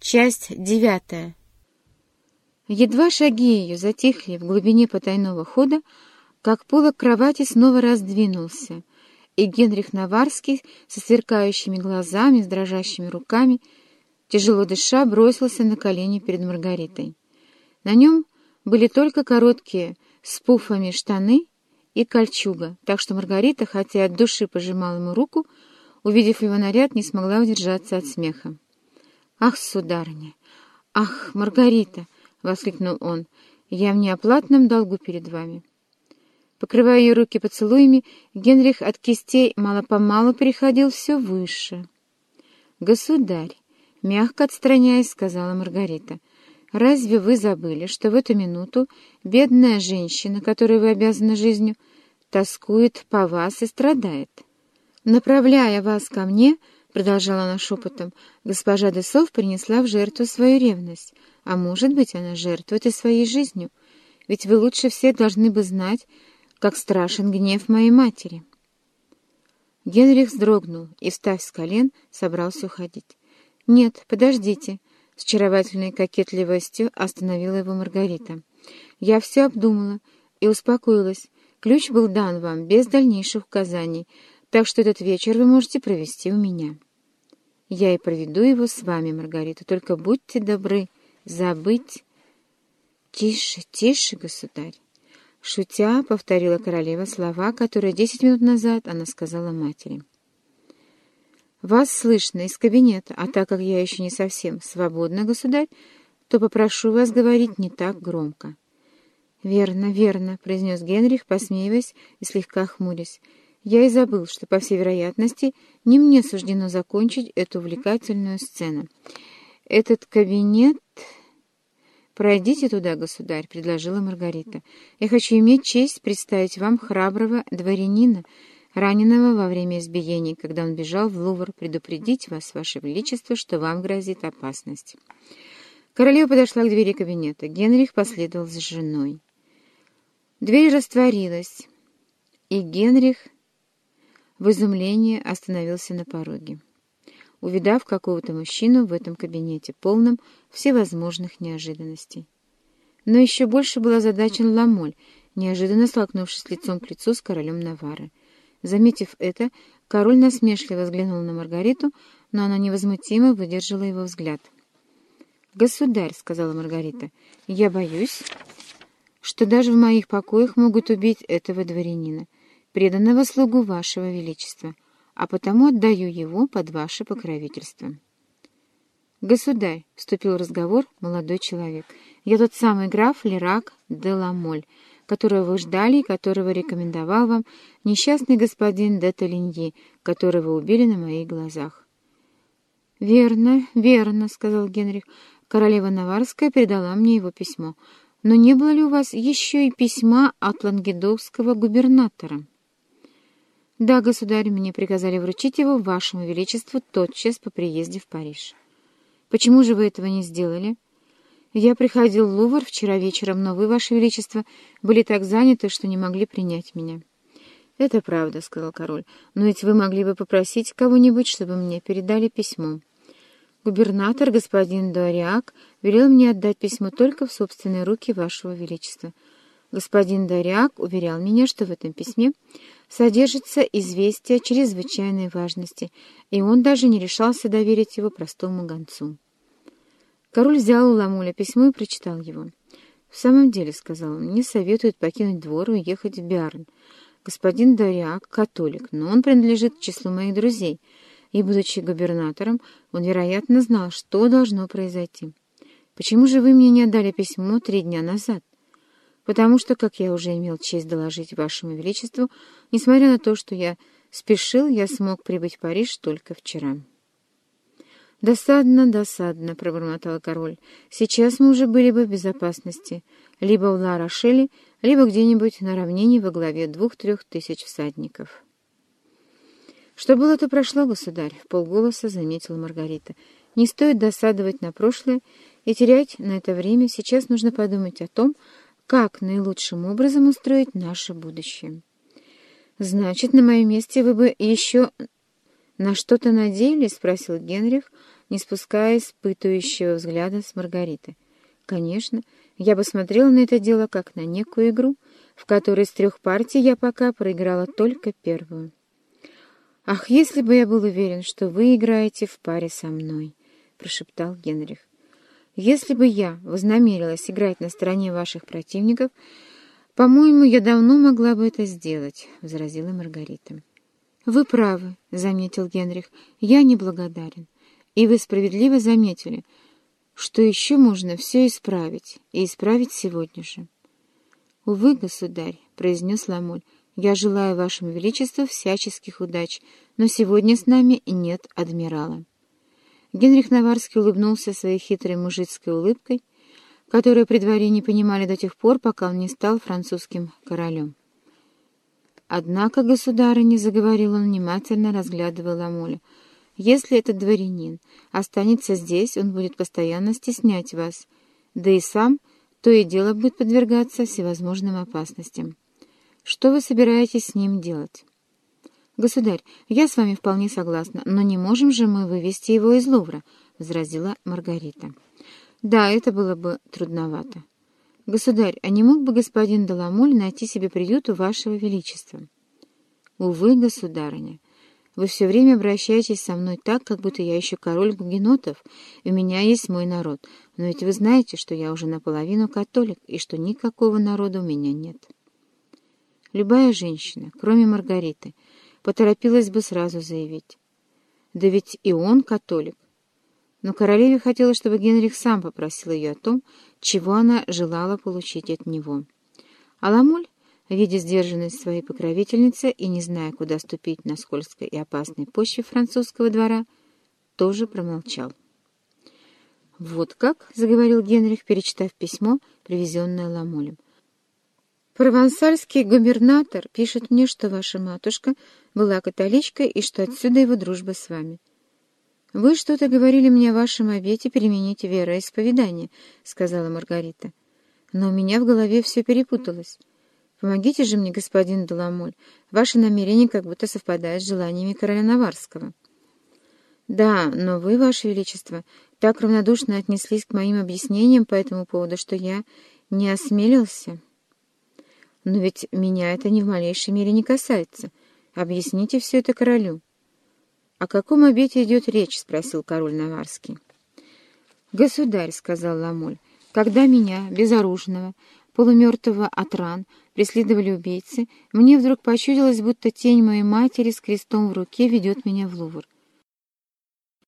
Часть девятая. Едва шаги ее затихли в глубине потайного хода, как полок кровати снова раздвинулся, и Генрих Наварский со сверкающими глазами, с дрожащими руками, тяжело дыша, бросился на колени перед Маргаритой. На нем были только короткие с пуфами штаны и кольчуга, так что Маргарита, хотя от души пожимала ему руку, увидев его наряд, не смогла удержаться от смеха. «Ах, сударыня! Ах, Маргарита!» — воскликнул он. «Я в неоплатном долгу перед вами». Покрывая ее руки поцелуями, Генрих от кистей мало-помалу переходил все выше. «Государь!» — мягко отстраняясь, сказала Маргарита. «Разве вы забыли, что в эту минуту бедная женщина, которой вы обязаны жизнью, тоскует по вас и страдает? Направляя вас ко мне, —— продолжала она шепотом, — госпожа Десов принесла в жертву свою ревность, а может быть, она жертвует и своей жизнью, ведь вы лучше всех должны бы знать, как страшен гнев моей матери. Генрих вздрогнул и, встав с колен, собрался уходить. «Нет, подождите», — с очаровательной кокетливостью остановила его Маргарита. «Я все обдумала и успокоилась. Ключ был дан вам без дальнейших указаний, так что этот вечер вы можете провести у меня. Я и проведу его с вами, Маргарита, только будьте добры забыть. Тише, тише, государь. Шутя, повторила королева слова, которые десять минут назад она сказала матери. «Вас слышно из кабинета, а так как я еще не совсем свободна, государь, то попрошу вас говорить не так громко». «Верно, верно», — произнес Генрих, посмеиваясь и слегка хмурясь. Я и забыл, что, по всей вероятности, не мне суждено закончить эту увлекательную сцену. Этот кабинет... «Пройдите туда, государь», — предложила Маргарита. «Я хочу иметь честь представить вам храброго дворянина, раненого во время избиений, когда он бежал в Лувр, предупредить вас, ваше величество, что вам грозит опасность». Королева подошла к двери кабинета. Генрих последовал за женой. Дверь растворилась, и Генрих в изумлении остановился на пороге, увидав какого-то мужчину в этом кабинете, полном всевозможных неожиданностей. Но еще больше был озадачен Ламоль, неожиданно столкнувшись лицом к лицу с королем Навары. Заметив это, король насмешливо взглянул на Маргариту, но она невозмутимо выдержала его взгляд. «Государь», — сказала Маргарита, — «я боюсь, что даже в моих покоях могут убить этого дворянина преданного слугу вашего величества, а потому отдаю его под ваше покровительство». «Государь», — вступил в разговор молодой человек, — «я тот самый граф Лерак де Ламоль, которого вы ждали и которого рекомендовал вам несчастный господин де Толиньи, которого убили на моих глазах». «Верно, верно», — сказал Генрих. «Королева Наварская передала мне его письмо. Но не было ли у вас еще и письма от лангедокского губернатора?» «Да, государь, мне приказали вручить его вашему величеству тотчас по приезде в Париж». «Почему же вы этого не сделали?» «Я приходил в Лувр вчера вечером, но вы, ваше величество, были так заняты, что не могли принять меня». «Это правда», — сказал король, — «но ведь вы могли бы попросить кого-нибудь, чтобы мне передали письмо». «Губернатор, господин Дуариак, велел мне отдать письмо только в собственные руки вашего величества». Господин Даряк уверял меня, что в этом письме содержится известие чрезвычайной важности, и он даже не решался доверить его простому гонцу. Король взял у Ламуля письмо и прочитал его. «В самом деле, — сказал он, — мне советуют покинуть двор и уехать в Биарн. Господин Дариак — католик, но он принадлежит к числу моих друзей, и, будучи губернатором, он, вероятно, знал, что должно произойти. Почему же вы мне не отдали письмо три дня назад?» Потому что, как я уже имел честь доложить вашему величеству, несмотря на то, что я спешил, я смог прибыть в Париж только вчера». «Досадно, досадно», — пробормотал король. «Сейчас мы уже были бы в безопасности, либо в Ла-Рошеле, либо где-нибудь на равнине во главе двух-трех тысяч всадников». «Что было, то прошло, государь», — в полголоса заметила Маргарита. «Не стоит досадовать на прошлое и терять на это время. Сейчас нужно подумать о том, как наилучшим образом устроить наше будущее. Значит, на моем месте вы бы еще на что-то надеялись? — спросил Генрих не спуская испытывающего взгляда с Маргариты. «Конечно, я бы смотрела на это дело как на некую игру, в которой из трех партий я пока проиграла только первую». «Ах, если бы я был уверен, что вы играете в паре со мной!» — прошептал Генрих. «Если бы я вознамерилась играть на стороне ваших противников, по-моему, я давно могла бы это сделать», — возразила Маргарита. «Вы правы», — заметил Генрих, — «я неблагодарен. И вы справедливо заметили, что еще можно все исправить, и исправить сегодня же». «Увы, государь», — произнес Ламоль, — «я желаю вашему величеству всяческих удач, но сегодня с нами нет адмирала». Генрих Наварский улыбнулся своей хитрой мужицкой улыбкой, которую при дворе не понимали до тех пор, пока он не стал французским королем. Однако, государыня, — заговорил он, внимательно разглядывая Ламоля, — если этот дворянин останется здесь, он будет постоянно стеснять вас, да и сам то и дело будет подвергаться всевозможным опасностям. Что вы собираетесь с ним делать? «Государь, я с вами вполне согласна, но не можем же мы вывести его из Лувра», — возразила Маргарита. «Да, это было бы трудновато. «Государь, а не мог бы господин Даламоль найти себе приют у вашего величества?» «Увы, государыня, вы все время обращаетесь со мной так, как будто я еще король гугенотов, и у меня есть мой народ, но ведь вы знаете, что я уже наполовину католик, и что никакого народа у меня нет». Любая женщина, кроме Маргариты, поторопилась бы сразу заявить. «Да ведь и он католик, но королеве хотелось, чтобы Генрих сам попросил ее о том, чего она желала получить от него. Аламуль, видя сдержанность своей покровительницы и не зная, куда ступить на скользкой и опасной почве французского двора, тоже промолчал. «Вот как», — заговорил Генрих, перечитав письмо, привезенное Ламулем. «Провансальский губернатор пишет мне, что ваша матушка была католичкой и что отсюда его дружба с вами. «Вы что-то говорили мне о вашем обете переменить вероисповедание», — сказала Маргарита. «Но у меня в голове все перепуталось. Помогите же мне, господин Деламоль. Ваше намерение как будто совпадает с желаниями короля Наварского». «Да, но вы, ваше величество, так равнодушно отнеслись к моим объяснениям по этому поводу, что я не осмелился». «Но ведь меня это ни в малейшей мере не касается. Объясните все это королю». «О каком обете идет речь?» — спросил король Наварский. «Государь», — сказал Ламоль, — «когда меня, безоружного, полумертвого от ран, преследовали убийцы, мне вдруг почудилось, будто тень моей матери с крестом в руке ведет меня в Лувр.